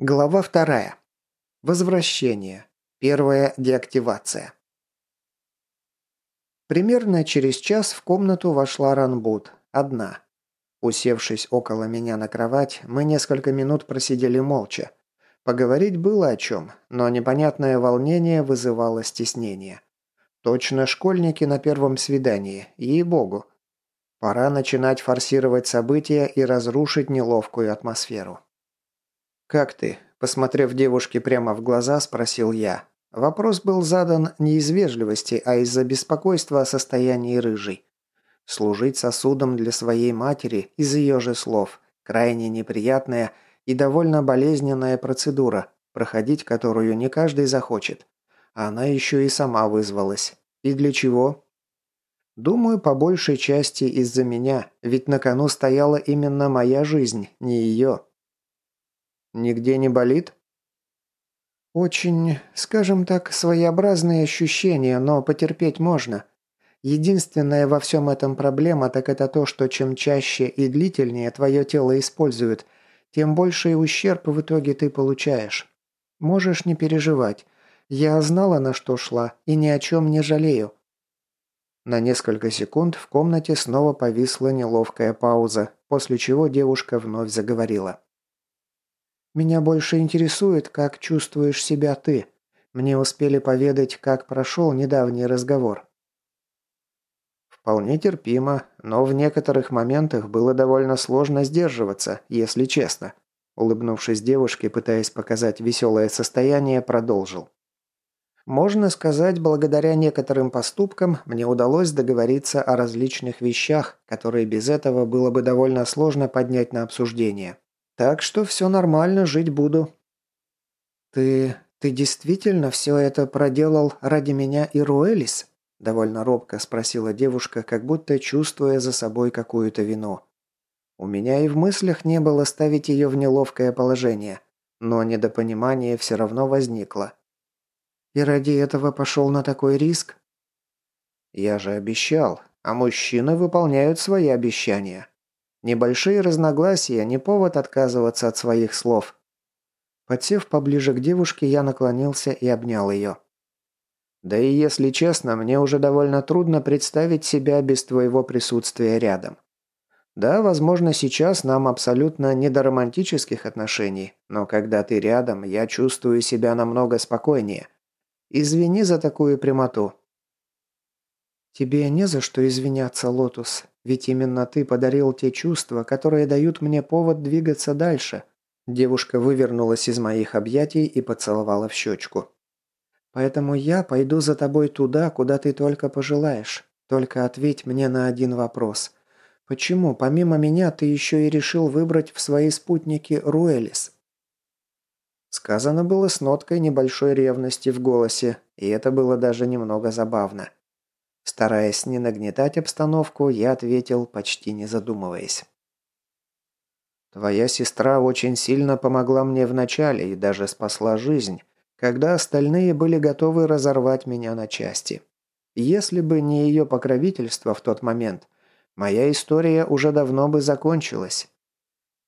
Глава вторая. Возвращение. Первая деактивация. Примерно через час в комнату вошла Ранбут. Одна. Усевшись около меня на кровать, мы несколько минут просидели молча. Поговорить было о чем, но непонятное волнение вызывало стеснение. Точно школьники на первом свидании, ей-богу. Пора начинать форсировать события и разрушить неловкую атмосферу. «Как ты?» – посмотрев девушке прямо в глаза, спросил я. Вопрос был задан не из вежливости, а из-за беспокойства о состоянии рыжей. Служить сосудом для своей матери из ее же слов – крайне неприятная и довольно болезненная процедура, проходить которую не каждый захочет. Она еще и сама вызвалась. И для чего? Думаю, по большей части из-за меня, ведь на кону стояла именно моя жизнь, не ее. Нигде не болит? Очень, скажем так, своеобразные ощущения, но потерпеть можно. Единственная во всем этом проблема, так это то, что чем чаще и длительнее твое тело используют, тем больший ущерб в итоге ты получаешь. Можешь не переживать. Я знала, на что шла, и ни о чем не жалею. На несколько секунд в комнате снова повисла неловкая пауза, после чего девушка вновь заговорила. Меня больше интересует, как чувствуешь себя ты. Мне успели поведать, как прошел недавний разговор». «Вполне терпимо, но в некоторых моментах было довольно сложно сдерживаться, если честно», улыбнувшись девушке, пытаясь показать веселое состояние, продолжил. Можно сказать, благодаря некоторым поступкам мне удалось договориться о различных вещах, которые без этого было бы довольно сложно поднять на обсуждение. Так что все нормально, жить буду». «Ты... ты действительно все это проделал ради меня и Руэлис?» Довольно робко спросила девушка, как будто чувствуя за собой какую-то вину. У меня и в мыслях не было ставить ее в неловкое положение, но недопонимание все равно возникло. «И ради этого пошел на такой риск?» «Я же обещал, а мужчины выполняют свои обещания», Небольшие разногласия – не повод отказываться от своих слов. Подсев поближе к девушке, я наклонился и обнял ее. Да и если честно, мне уже довольно трудно представить себя без твоего присутствия рядом. Да, возможно, сейчас нам абсолютно не до романтических отношений, но когда ты рядом, я чувствую себя намного спокойнее. Извини за такую прямоту. Тебе не за что извиняться, Лотус. Ведь именно ты подарил те чувства, которые дают мне повод двигаться дальше». Девушка вывернулась из моих объятий и поцеловала в щечку. «Поэтому я пойду за тобой туда, куда ты только пожелаешь. Только ответь мне на один вопрос. Почему, помимо меня, ты еще и решил выбрать в свои спутники Руэлис?» Сказано было с ноткой небольшой ревности в голосе, и это было даже немного забавно. Стараясь не нагнетать обстановку, я ответил, почти не задумываясь. «Твоя сестра очень сильно помогла мне вначале и даже спасла жизнь, когда остальные были готовы разорвать меня на части. Если бы не ее покровительство в тот момент, моя история уже давно бы закончилась».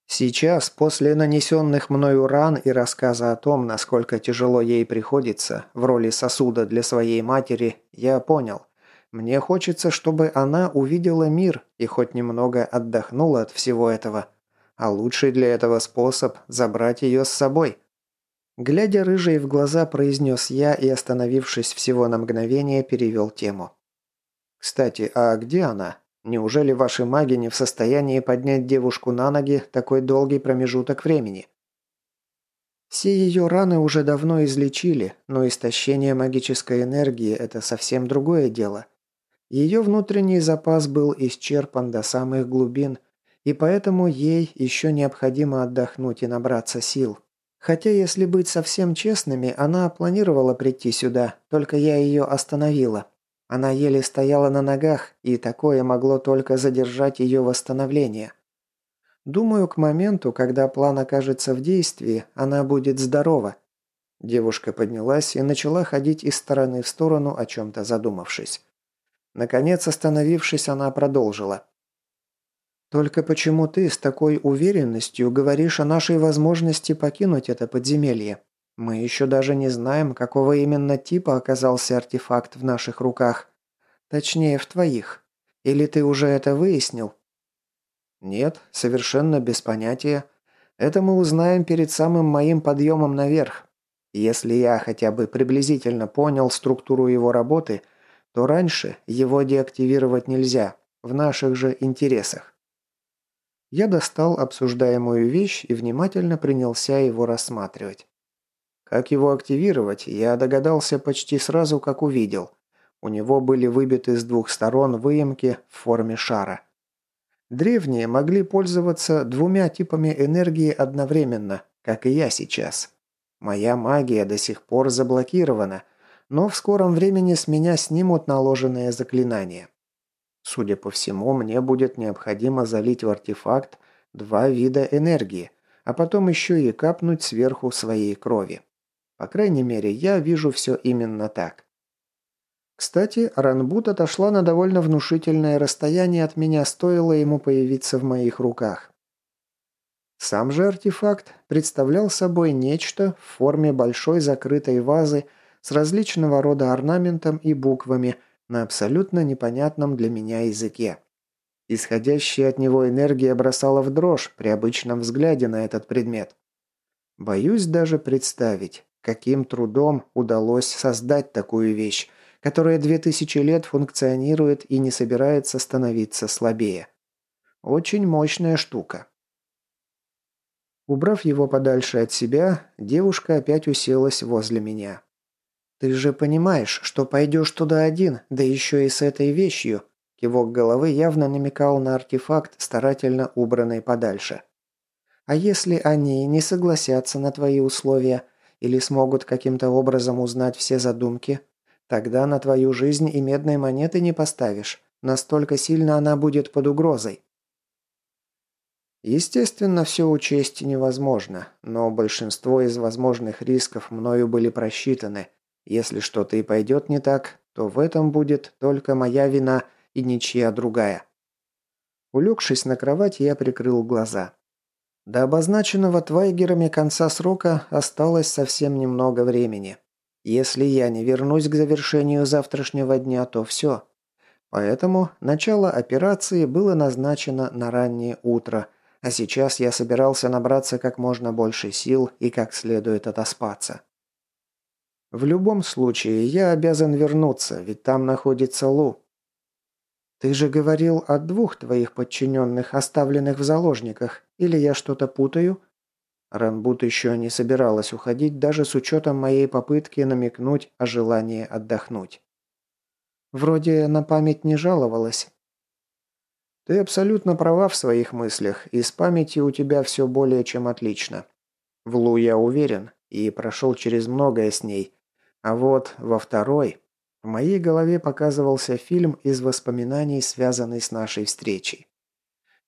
Сейчас, после нанесенных мною ран и рассказа о том, насколько тяжело ей приходится в роли сосуда для своей матери, я понял, мне хочется, чтобы она увидела мир и хоть немного отдохнула от всего этого. А лучший для этого способ – забрать ее с собой. Глядя рыжей в глаза, произнес я и, остановившись всего на мгновение, перевел тему. «Кстати, а где она? Неужели ваши маги не в состоянии поднять девушку на ноги такой долгий промежуток времени?» Все ее раны уже давно излечили, но истощение магической энергии – это совсем другое дело – ее внутренний запас был исчерпан до самых глубин, и поэтому ей еще необходимо отдохнуть и набраться сил. Хотя, если быть совсем честными, она планировала прийти сюда, только я ее остановила. Она еле стояла на ногах, и такое могло только задержать ее восстановление. Думаю, к моменту, когда план окажется в действии, она будет здорова. Девушка поднялась и начала ходить из стороны в сторону, о чем-то задумавшись. Наконец, остановившись, она продолжила. Только почему ты с такой уверенностью говоришь о нашей возможности покинуть это подземелье? Мы еще даже не знаем, какого именно типа оказался артефакт в наших руках. Точнее, в твоих. Или ты уже это выяснил? Нет, совершенно без понятия. Это мы узнаем перед самым моим подъемом наверх. Если я хотя бы приблизительно понял структуру его работы, то раньше его деактивировать нельзя, в наших же интересах. Я достал обсуждаемую вещь и внимательно принялся его рассматривать. Как его активировать, я догадался почти сразу, как увидел. У него были выбиты с двух сторон выемки в форме шара. Древние могли пользоваться двумя типами энергии одновременно, как и я сейчас. Моя магия до сих пор заблокирована, но в скором времени с меня снимут наложенное заклинание. Судя по всему, мне будет необходимо залить в артефакт два вида энергии, а потом еще и капнуть сверху своей крови. По крайней мере, я вижу все именно так. Кстати, Ранбут отошла на довольно внушительное расстояние от меня, стоило ему появиться в моих руках. Сам же артефакт представлял собой нечто в форме большой закрытой вазы с различного рода орнаментом и буквами – на абсолютно непонятном для меня языке. Исходящая от него энергия бросала в дрожь при обычном взгляде на этот предмет. Боюсь даже представить, каким трудом удалось создать такую вещь, которая две тысячи лет функционирует и не собирается становиться слабее. Очень мощная штука. Убрав его подальше от себя, девушка опять уселась возле меня. «Ты же понимаешь, что пойдешь туда один, да еще и с этой вещью», Кивок головы явно намекал на артефакт, старательно убранный подальше. «А если они не согласятся на твои условия или смогут каким-то образом узнать все задумки, тогда на твою жизнь и медной монеты не поставишь. Настолько сильно она будет под угрозой». Естественно, все учесть невозможно, но большинство из возможных рисков мною были просчитаны – если что-то и пойдет не так, то в этом будет только моя вина и ничья другая. Улегшись на кровать, я прикрыл глаза. До обозначенного Твайгерами конца срока осталось совсем немного времени. Если я не вернусь к завершению завтрашнего дня, то все. Поэтому начало операции было назначено на раннее утро, а сейчас я собирался набраться как можно больше сил и как следует отоспаться. В любом случае, я обязан вернуться, ведь там находится Лу. Ты же говорил о двух твоих подчиненных, оставленных в заложниках. Или я что-то путаю? Ранбут еще не собиралась уходить, даже с учетом моей попытки намекнуть о желании отдохнуть. Вроде на память не жаловалась. Ты абсолютно права в своих мыслях, и с памятью у тебя все более чем отлично. В Лу я уверен, и прошел через многое с ней, а вот во второй в моей голове показывался фильм из воспоминаний, связанный с нашей встречей.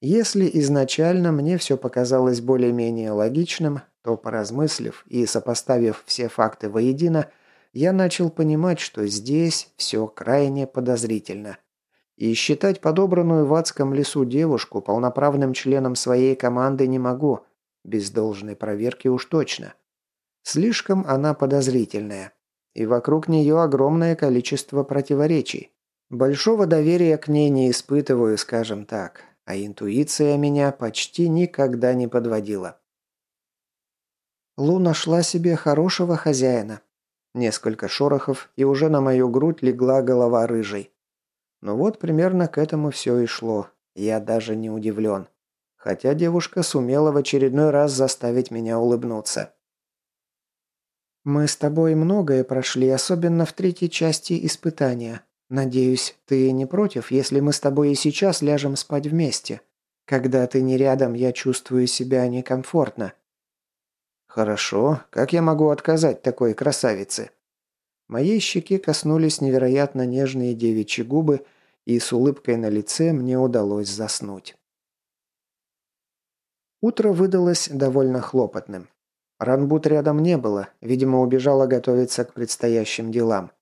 Если изначально мне все показалось более-менее логичным, то, поразмыслив и сопоставив все факты воедино, я начал понимать, что здесь все крайне подозрительно. И считать подобранную в адском лесу девушку полноправным членом своей команды не могу, без должной проверки уж точно. Слишком она подозрительная и вокруг нее огромное количество противоречий. Большого доверия к ней не испытываю, скажем так, а интуиция меня почти никогда не подводила. Лу нашла себе хорошего хозяина. Несколько шорохов, и уже на мою грудь легла голова рыжей. Ну вот примерно к этому все и шло. Я даже не удивлен. Хотя девушка сумела в очередной раз заставить меня улыбнуться. «Мы с тобой многое прошли, особенно в третьей части испытания. Надеюсь, ты не против, если мы с тобой и сейчас ляжем спать вместе. Когда ты не рядом, я чувствую себя некомфортно». «Хорошо. Как я могу отказать такой красавице?» Моей щеки коснулись невероятно нежные девичьи губы, и с улыбкой на лице мне удалось заснуть. Утро выдалось довольно хлопотным. Ранбут рядом не было, видимо, убежала готовиться к предстоящим делам.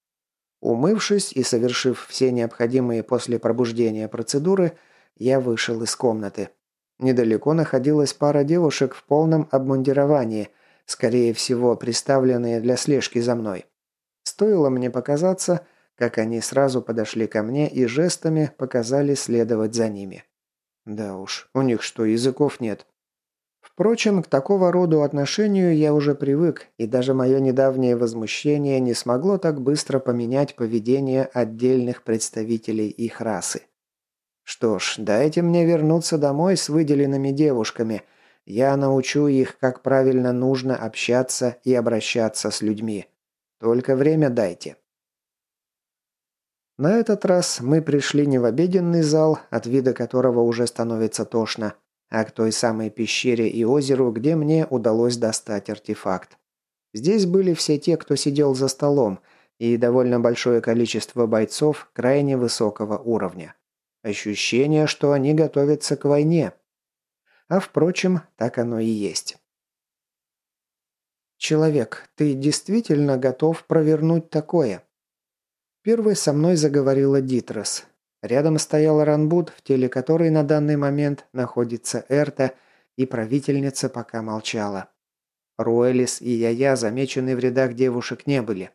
Умывшись и совершив все необходимые после пробуждения процедуры, я вышел из комнаты. Недалеко находилась пара девушек в полном обмундировании, скорее всего, приставленные для слежки за мной. Стоило мне показаться, как они сразу подошли ко мне и жестами показали следовать за ними. Да уж, у них что, языков нет? Впрочем, к такого роду отношению я уже привык, и даже мое недавнее возмущение не смогло так быстро поменять поведение отдельных представителей их расы. Что ж, дайте мне вернуться домой с выделенными девушками. Я научу их, как правильно нужно общаться и обращаться с людьми. Только время дайте. На этот раз мы пришли не в обеденный зал, от вида которого уже становится тошно, а к той самой пещере и озеру, где мне удалось достать артефакт. Здесь были все те, кто сидел за столом, и довольно большое количество бойцов крайне высокого уровня. Ощущение, что они готовятся к войне. А впрочем, так оно и есть. «Человек, ты действительно готов провернуть такое?» Первой со мной заговорила Дитрос, Рядом стоял Ранбуд, в теле которой на данный момент находится Эрта, и правительница пока молчала. Руэлис и Яя замечены в рядах девушек не были.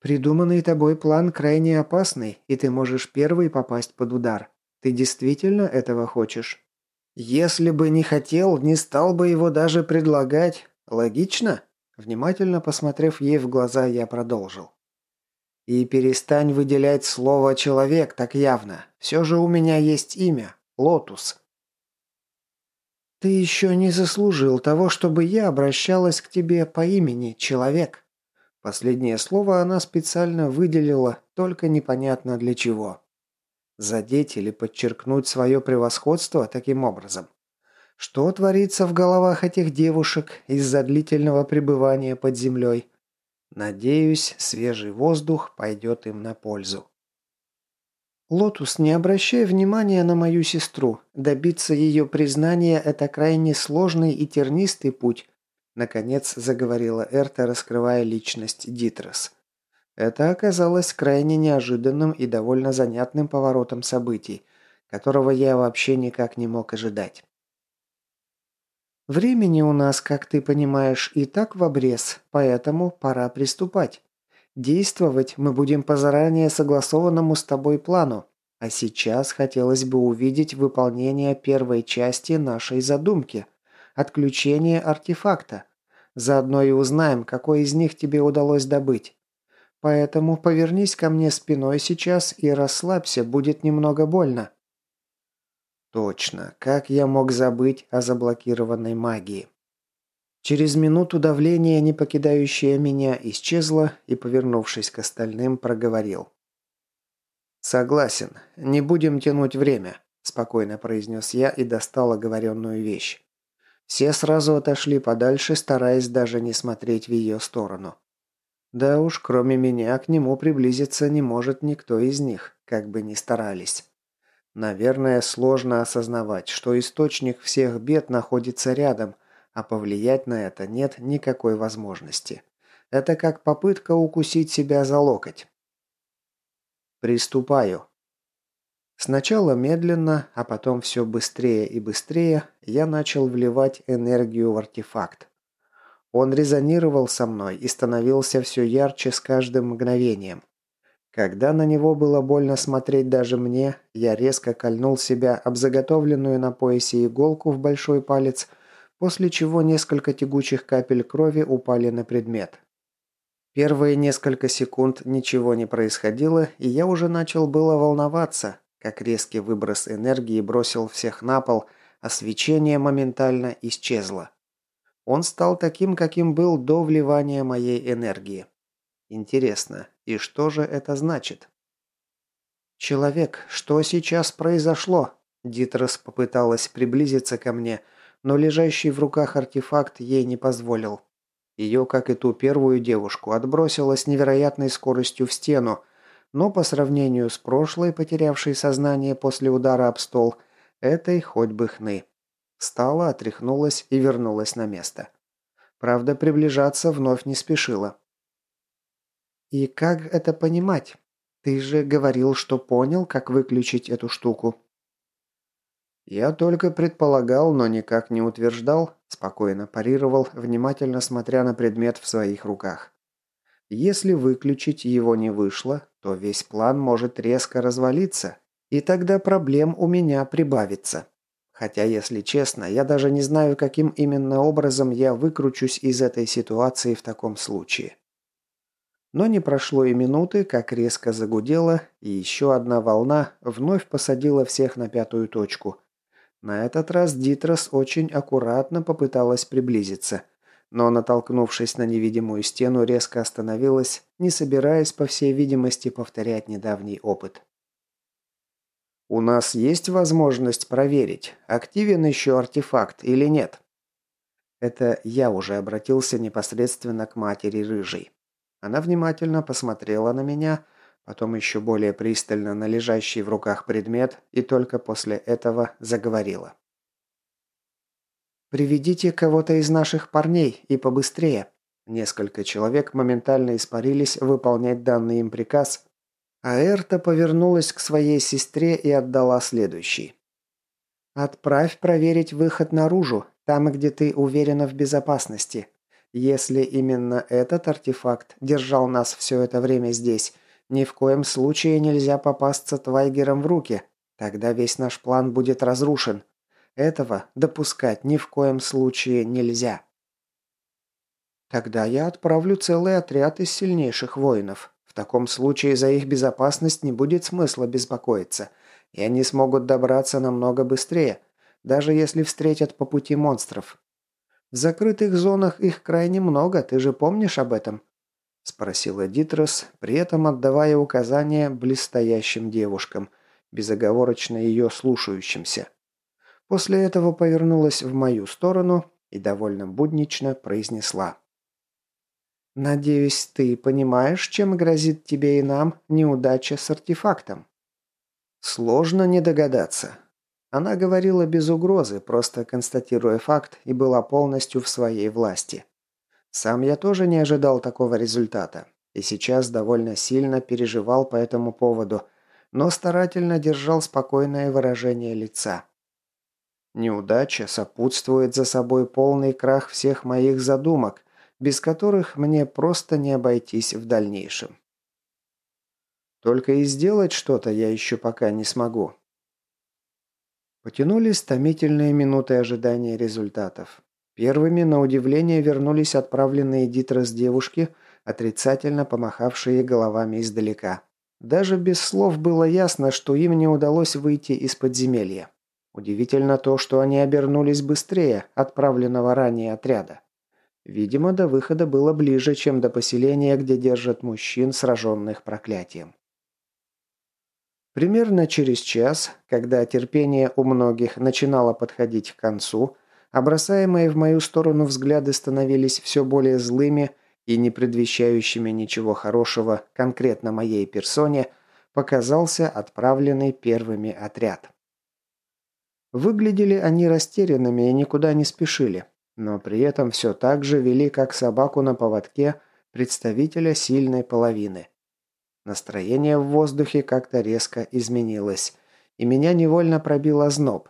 «Придуманный тобой план крайне опасный, и ты можешь первый попасть под удар. Ты действительно этого хочешь?» «Если бы не хотел, не стал бы его даже предлагать. Логично?» Внимательно посмотрев ей в глаза, я продолжил. И перестань выделять слово «человек» так явно. Все же у меня есть имя – Лотус. Ты еще не заслужил того, чтобы я обращалась к тебе по имени «человек». Последнее слово она специально выделила, только непонятно для чего. Задеть или подчеркнуть свое превосходство таким образом. Что творится в головах этих девушек из-за длительного пребывания под землей – Надеюсь, свежий воздух пойдет им на пользу. «Лотус, не обращай внимания на мою сестру. Добиться ее признания – это крайне сложный и тернистый путь», – наконец заговорила Эрта, раскрывая личность Дитрос. Это оказалось крайне неожиданным и довольно занятным поворотом событий, которого я вообще никак не мог ожидать. Времени у нас, как ты понимаешь, и так в обрез, поэтому пора приступать. Действовать мы будем по заранее согласованному с тобой плану, а сейчас хотелось бы увидеть выполнение первой части нашей задумки – отключение артефакта. Заодно и узнаем, какой из них тебе удалось добыть. Поэтому повернись ко мне спиной сейчас и расслабься, будет немного больно. Точно, как я мог забыть о заблокированной магии? Через минуту давление, не покидающее меня, исчезло и, повернувшись к остальным, проговорил. «Согласен. Не будем тянуть время», – спокойно произнес я и достал оговоренную вещь. Все сразу отошли подальше, стараясь даже не смотреть в ее сторону. Да уж, кроме меня, к нему приблизиться не может никто из них, как бы ни старались. Наверное, сложно осознавать, что источник всех бед находится рядом, а повлиять на это нет никакой возможности. Это как попытка укусить себя за локоть. Приступаю. Сначала медленно, а потом все быстрее и быстрее я начал вливать энергию в артефакт. Он резонировал со мной и становился все ярче с каждым мгновением. Когда на него было больно смотреть даже мне, я резко кольнул себя об заготовленную на поясе иголку в большой палец, после чего несколько тягучих капель крови упали на предмет. Первые несколько секунд ничего не происходило, и я уже начал было волноваться, как резкий выброс энергии бросил всех на пол, а свечение моментально исчезло. Он стал таким, каким был до вливания моей энергии. Интересно, и что же это значит? «Человек, что сейчас произошло?» Дитрос попыталась приблизиться ко мне, но лежащий в руках артефакт ей не позволил. Ее, как и ту первую девушку, отбросило с невероятной скоростью в стену, но по сравнению с прошлой, потерявшей сознание после удара об стол, этой хоть бы хны. Встала, отряхнулась и вернулась на место. Правда, приближаться вновь не спешила. И как это понимать? Ты же говорил, что понял, как выключить эту штуку. Я только предполагал, но никак не утверждал, спокойно парировал, внимательно смотря на предмет в своих руках. Если выключить его не вышло, то весь план может резко развалиться, и тогда проблем у меня прибавится. Хотя, если честно, я даже не знаю, каким именно образом я выкручусь из этой ситуации в таком случае. Но не прошло и минуты, как резко загудело, и еще одна волна вновь посадила всех на пятую точку. На этот раз Дитрос очень аккуратно попыталась приблизиться, но, натолкнувшись на невидимую стену, резко остановилась, не собираясь, по всей видимости, повторять недавний опыт. «У нас есть возможность проверить, активен еще артефакт или нет?» Это я уже обратился непосредственно к матери Рыжей. Она внимательно посмотрела на меня, потом еще более пристально на лежащий в руках предмет и только после этого заговорила. «Приведите кого-то из наших парней и побыстрее». Несколько человек моментально испарились выполнять данный им приказ, а Эрта повернулась к своей сестре и отдала следующий. «Отправь проверить выход наружу, там, где ты уверена в безопасности. Если именно этот артефакт держал нас все это время здесь, ни в коем случае нельзя попасться Твайгером в руки. Тогда весь наш план будет разрушен. Этого допускать ни в коем случае нельзя. Тогда я отправлю целый отряд из сильнейших воинов. В таком случае за их безопасность не будет смысла беспокоиться, и они смогут добраться намного быстрее, даже если встретят по пути монстров. В закрытых зонах их крайне много, ты же помнишь об этом?» – спросила Дитрос, при этом отдавая указания близстоящим девушкам, безоговорочно ее слушающимся. После этого повернулась в мою сторону и довольно буднично произнесла. «Надеюсь, ты понимаешь, чем грозит тебе и нам неудача с артефактом?» «Сложно не догадаться. Она говорила без угрозы, просто констатируя факт и была полностью в своей власти. Сам я тоже не ожидал такого результата и сейчас довольно сильно переживал по этому поводу, но старательно держал спокойное выражение лица. Неудача сопутствует за собой полный крах всех моих задумок, без которых мне просто не обойтись в дальнейшем. Только и сделать что-то я еще пока не смогу, Потянулись томительные минуты ожидания результатов. Первыми, на удивление, вернулись отправленные Дитрос девушки, отрицательно помахавшие головами издалека. Даже без слов было ясно, что им не удалось выйти из подземелья. Удивительно то, что они обернулись быстрее отправленного ранее отряда. Видимо, до выхода было ближе, чем до поселения, где держат мужчин, сраженных проклятием. Примерно через час, когда терпение у многих начинало подходить к концу, а бросаемые в мою сторону взгляды становились все более злыми и не предвещающими ничего хорошего конкретно моей персоне, показался отправленный первыми отряд. Выглядели они растерянными и никуда не спешили, но при этом все так же вели как собаку на поводке представителя сильной половины. Настроение в воздухе как-то резко изменилось, и меня невольно пробил озноб.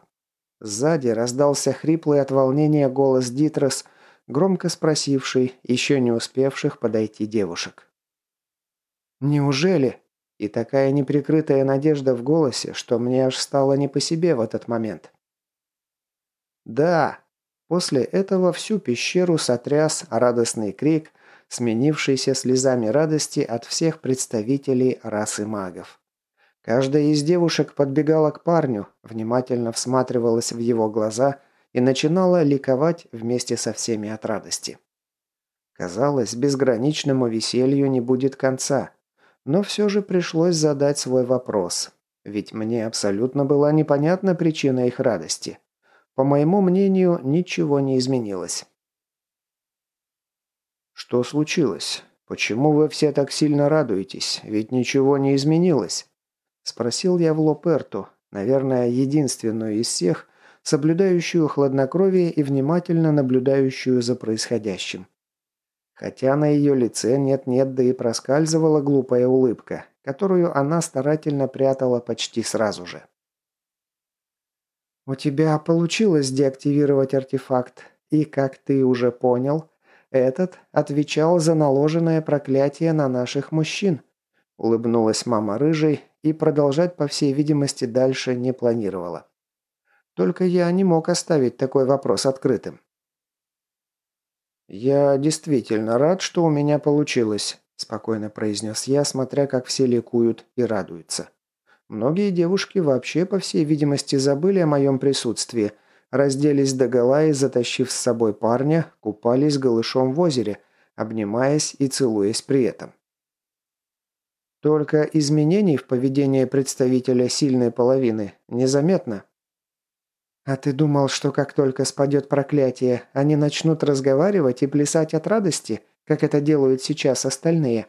Сзади раздался хриплый от волнения голос Дитрос, громко спросивший еще не успевших подойти девушек. «Неужели?» И такая неприкрытая надежда в голосе, что мне аж стало не по себе в этот момент. «Да!» После этого всю пещеру сотряс радостный крик, сменившийся слезами радости от всех представителей расы магов. Каждая из девушек подбегала к парню, внимательно всматривалась в его глаза и начинала ликовать вместе со всеми от радости. Казалось, безграничному веселью не будет конца, но все же пришлось задать свой вопрос, ведь мне абсолютно была непонятна причина их радости. По моему мнению, ничего не изменилось. «Что случилось? Почему вы все так сильно радуетесь? Ведь ничего не изменилось?» Спросил я в Лоперту, наверное, единственную из всех, соблюдающую хладнокровие и внимательно наблюдающую за происходящим. Хотя на ее лице нет-нет, да и проскальзывала глупая улыбка, которую она старательно прятала почти сразу же. «У тебя получилось деактивировать артефакт, и, как ты уже понял, этот отвечал за наложенное проклятие на наших мужчин», улыбнулась мама рыжей и продолжать, по всей видимости, дальше не планировала. Только я не мог оставить такой вопрос открытым. «Я действительно рад, что у меня получилось», – спокойно произнес я, смотря как все ликуют и радуются. Многие девушки вообще, по всей видимости, забыли о моем присутствии, разделись догола и, затащив с собой парня, купались голышом в озере, обнимаясь и целуясь при этом. Только изменений в поведении представителя сильной половины незаметно. «А ты думал, что как только спадет проклятие, они начнут разговаривать и плясать от радости, как это делают сейчас остальные?»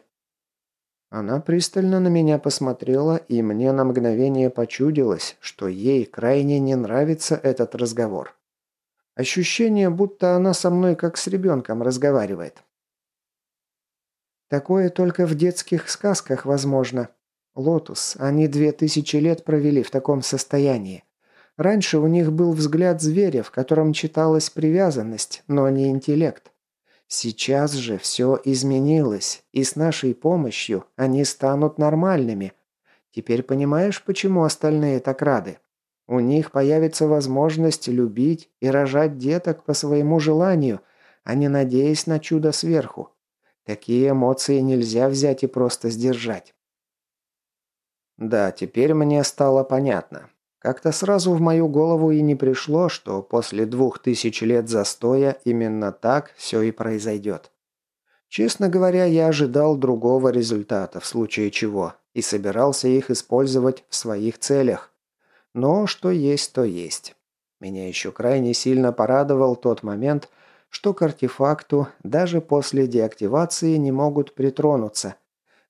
Она пристально на меня посмотрела, и мне на мгновение почудилось, что ей крайне не нравится этот разговор. Ощущение, будто она со мной как с ребенком разговаривает. Такое только в детских сказках возможно. Лотус, они две тысячи лет провели в таком состоянии. Раньше у них был взгляд зверя, в котором читалась привязанность, но не интеллект. Сейчас же все изменилось, и с нашей помощью они станут нормальными. Теперь понимаешь, почему остальные так рады? У них появится возможность любить и рожать деток по своему желанию, а не надеясь на чудо сверху. Такие эмоции нельзя взять и просто сдержать. Да, теперь мне стало понятно. Как-то сразу в мою голову и не пришло, что после двух тысяч лет застоя именно так все и произойдет. Честно говоря, я ожидал другого результата, в случае чего, и собирался их использовать в своих целях. Но что есть, то есть. Меня еще крайне сильно порадовал тот момент, что к артефакту даже после деактивации не могут притронуться.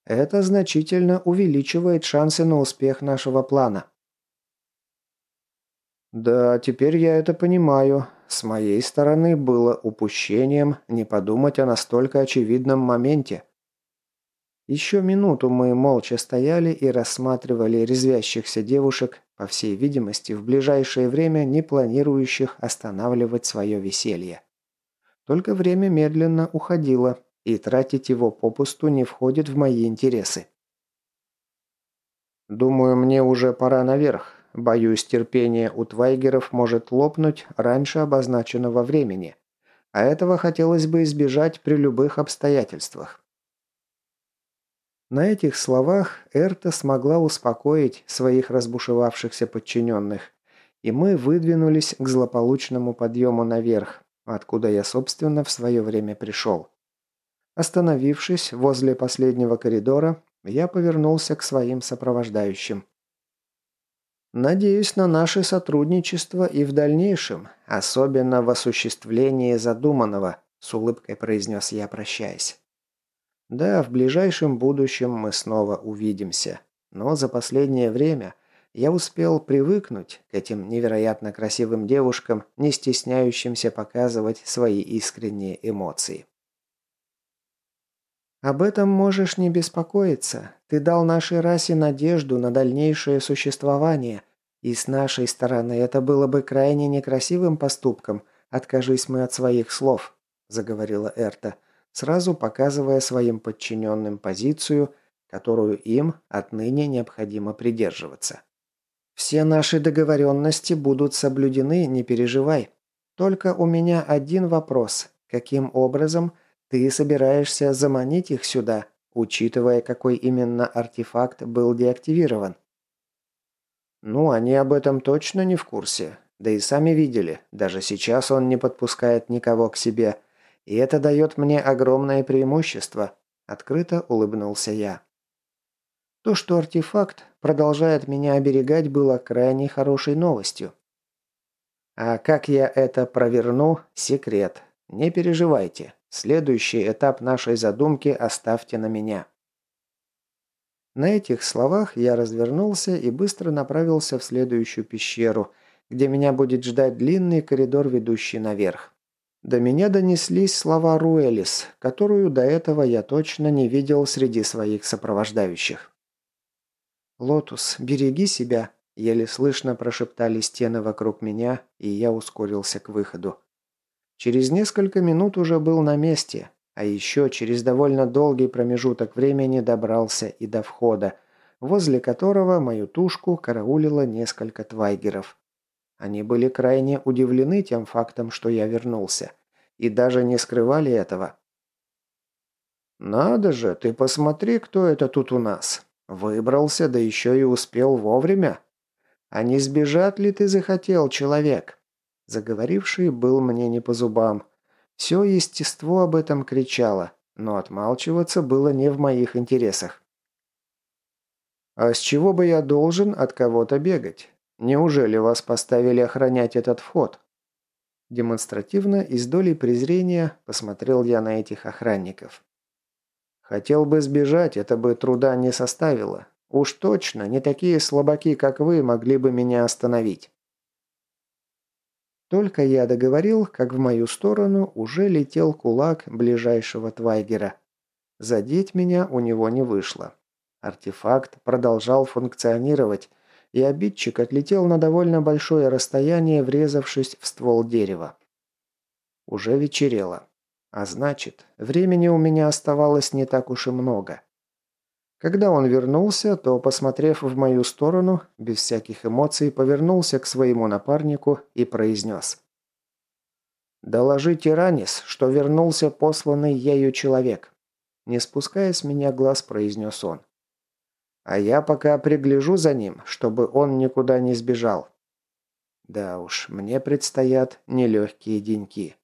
Это значительно увеличивает шансы на успех нашего плана. «Да, теперь я это понимаю. С моей стороны было упущением не подумать о настолько очевидном моменте». Еще минуту мы молча стояли и рассматривали резвящихся девушек, по всей видимости, в ближайшее время не планирующих останавливать свое веселье. Только время медленно уходило, и тратить его попусту не входит в мои интересы. «Думаю, мне уже пора наверх. Боюсь, терпение у твайгеров может лопнуть раньше обозначенного времени. А этого хотелось бы избежать при любых обстоятельствах. На этих словах Эрта смогла успокоить своих разбушевавшихся подчиненных, и мы выдвинулись к злополучному подъему наверх, откуда я, собственно, в свое время пришел. Остановившись возле последнего коридора, я повернулся к своим сопровождающим. Надеюсь на наше сотрудничество и в дальнейшем, особенно в осуществлении задуманного, с улыбкой произнес я, прощаясь. Да, в ближайшем будущем мы снова увидимся, но за последнее время я успел привыкнуть к этим невероятно красивым девушкам, не стесняющимся показывать свои искренние эмоции. «Об этом можешь не беспокоиться. Ты дал нашей расе надежду на дальнейшее существование, и с нашей стороны это было бы крайне некрасивым поступком, откажись мы от своих слов», – заговорила Эрта, сразу показывая своим подчиненным позицию, которую им отныне необходимо придерживаться. «Все наши договоренности будут соблюдены, не переживай. Только у меня один вопрос. Каким образом – ты собираешься заманить их сюда, учитывая, какой именно артефакт был деактивирован? Ну, они об этом точно не в курсе. Да и сами видели, даже сейчас он не подпускает никого к себе. И это дает мне огромное преимущество. Открыто улыбнулся я. То, что артефакт продолжает меня оберегать, было крайне хорошей новостью. А как я это проверну – секрет. Не переживайте. Следующий этап нашей задумки оставьте на меня». На этих словах я развернулся и быстро направился в следующую пещеру, где меня будет ждать длинный коридор, ведущий наверх. До меня донеслись слова Руэлис, которую до этого я точно не видел среди своих сопровождающих. «Лотус, береги себя», – еле слышно прошептали стены вокруг меня, и я ускорился к выходу. Через несколько минут уже был на месте, а еще через довольно долгий промежуток времени добрался и до входа, возле которого мою тушку караулило несколько твайгеров. Они были крайне удивлены тем фактом, что я вернулся. И даже не скрывали этого. «Надо же, ты посмотри, кто это тут у нас. Выбрался, да еще и успел вовремя. А не сбежать ли ты захотел, человек?» Заговоривший был мне не по зубам. Все естество об этом кричало, но отмалчиваться было не в моих интересах. «А с чего бы я должен от кого-то бегать? Неужели вас поставили охранять этот вход?» Демонстративно и с долей презрения посмотрел я на этих охранников. «Хотел бы сбежать, это бы труда не составило. Уж точно, не такие слабаки, как вы, могли бы меня остановить». Только я договорил, как в мою сторону уже летел кулак ближайшего Твайгера. Задеть меня у него не вышло. Артефакт продолжал функционировать, и обидчик отлетел на довольно большое расстояние, врезавшись в ствол дерева. Уже вечерело. А значит, времени у меня оставалось не так уж и много. Когда он вернулся, то, посмотрев в мою сторону, без всяких эмоций повернулся к своему напарнику и произнес. «Доложите Ранис, что вернулся посланный ею человек». Не спуская с меня глаз, произнес он. А я пока пригляжу за ним, чтобы он никуда не сбежал. Да уж, мне предстоят нелегкие деньки.